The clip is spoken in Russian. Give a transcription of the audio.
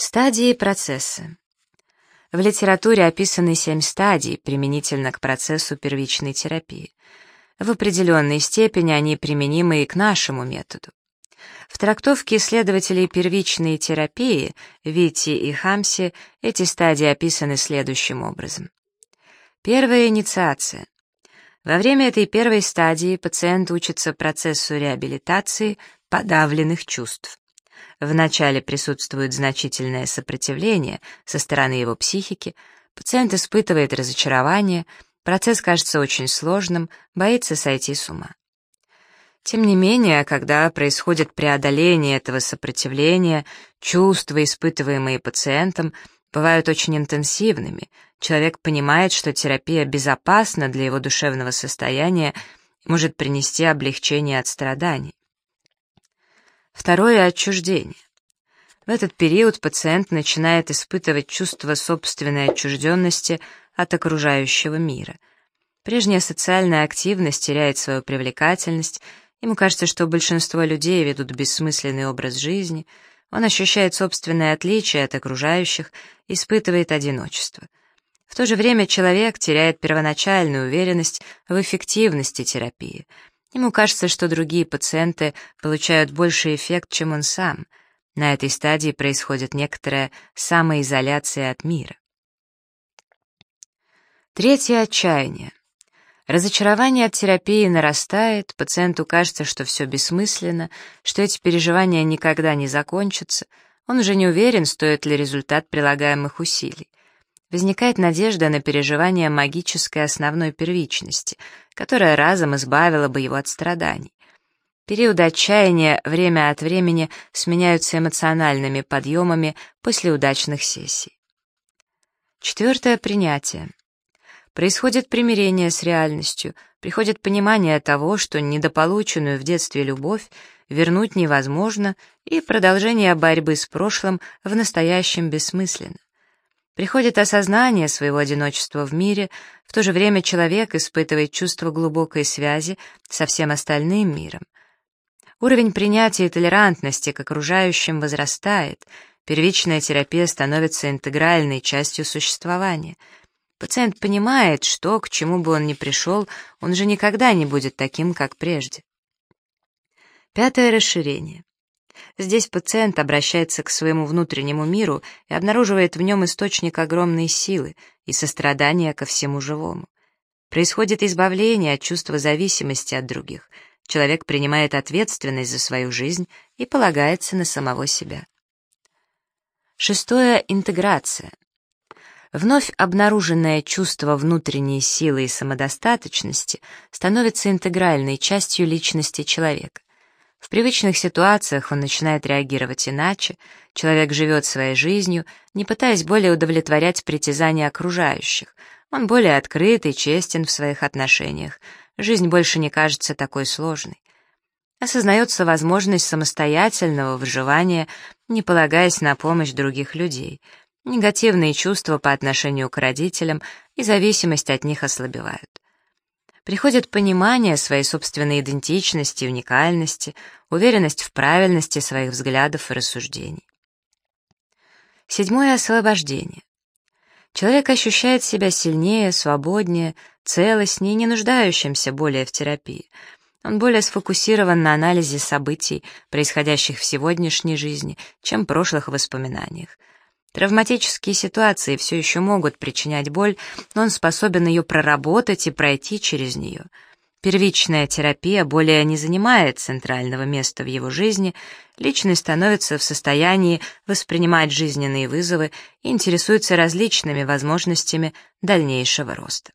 Стадии процесса. В литературе описаны семь стадий применительно к процессу первичной терапии. В определенной степени они применимы и к нашему методу. В трактовке исследователей первичной терапии Вити и Хамси эти стадии описаны следующим образом. Первая инициация. Во время этой первой стадии пациент учится процессу реабилитации подавленных чувств. Вначале присутствует значительное сопротивление со стороны его психики, пациент испытывает разочарование, процесс кажется очень сложным, боится сойти с ума. Тем не менее, когда происходит преодоление этого сопротивления, чувства, испытываемые пациентом, бывают очень интенсивными. Человек понимает, что терапия безопасна для его душевного состояния и может принести облегчение от страданий. Второе — отчуждение. В этот период пациент начинает испытывать чувство собственной отчужденности от окружающего мира. Прежняя социальная активность теряет свою привлекательность, ему кажется, что большинство людей ведут бессмысленный образ жизни, он ощущает собственное отличие от окружающих, испытывает одиночество. В то же время человек теряет первоначальную уверенность в эффективности терапии — Ему кажется, что другие пациенты получают больший эффект, чем он сам. На этой стадии происходит некоторая самоизоляция от мира. Третье — отчаяние. Разочарование от терапии нарастает, пациенту кажется, что все бессмысленно, что эти переживания никогда не закончатся, он уже не уверен, стоит ли результат прилагаемых усилий возникает надежда на переживание магической основной первичности, которая разом избавила бы его от страданий. Периоды отчаяния время от времени сменяются эмоциональными подъемами после удачных сессий. Четвертое — принятие. Происходит примирение с реальностью, приходит понимание того, что недополученную в детстве любовь вернуть невозможно, и продолжение борьбы с прошлым в настоящем бессмысленно. Приходит осознание своего одиночества в мире, в то же время человек испытывает чувство глубокой связи со всем остальным миром. Уровень принятия и толерантности к окружающим возрастает, первичная терапия становится интегральной частью существования. Пациент понимает, что, к чему бы он ни пришел, он же никогда не будет таким, как прежде. Пятое расширение. Здесь пациент обращается к своему внутреннему миру и обнаруживает в нем источник огромной силы и сострадания ко всему живому. Происходит избавление от чувства зависимости от других. Человек принимает ответственность за свою жизнь и полагается на самого себя. Шестое — интеграция. Вновь обнаруженное чувство внутренней силы и самодостаточности становится интегральной частью личности человека. В привычных ситуациях он начинает реагировать иначе, человек живет своей жизнью, не пытаясь более удовлетворять притязания окружающих. Он более открыт и честен в своих отношениях. Жизнь больше не кажется такой сложной. Осознается возможность самостоятельного выживания, не полагаясь на помощь других людей. Негативные чувства по отношению к родителям и зависимость от них ослабевают приходит понимание своей собственной идентичности и уникальности, уверенность в правильности своих взглядов и рассуждений. Седьмое — освобождение. Человек ощущает себя сильнее, свободнее, целостнее, не нуждающимся более в терапии. Он более сфокусирован на анализе событий, происходящих в сегодняшней жизни, чем прошлых воспоминаниях. Травматические ситуации все еще могут причинять боль, но он способен ее проработать и пройти через нее. Первичная терапия более не занимает центрального места в его жизни, личность становится в состоянии воспринимать жизненные вызовы и интересуется различными возможностями дальнейшего роста.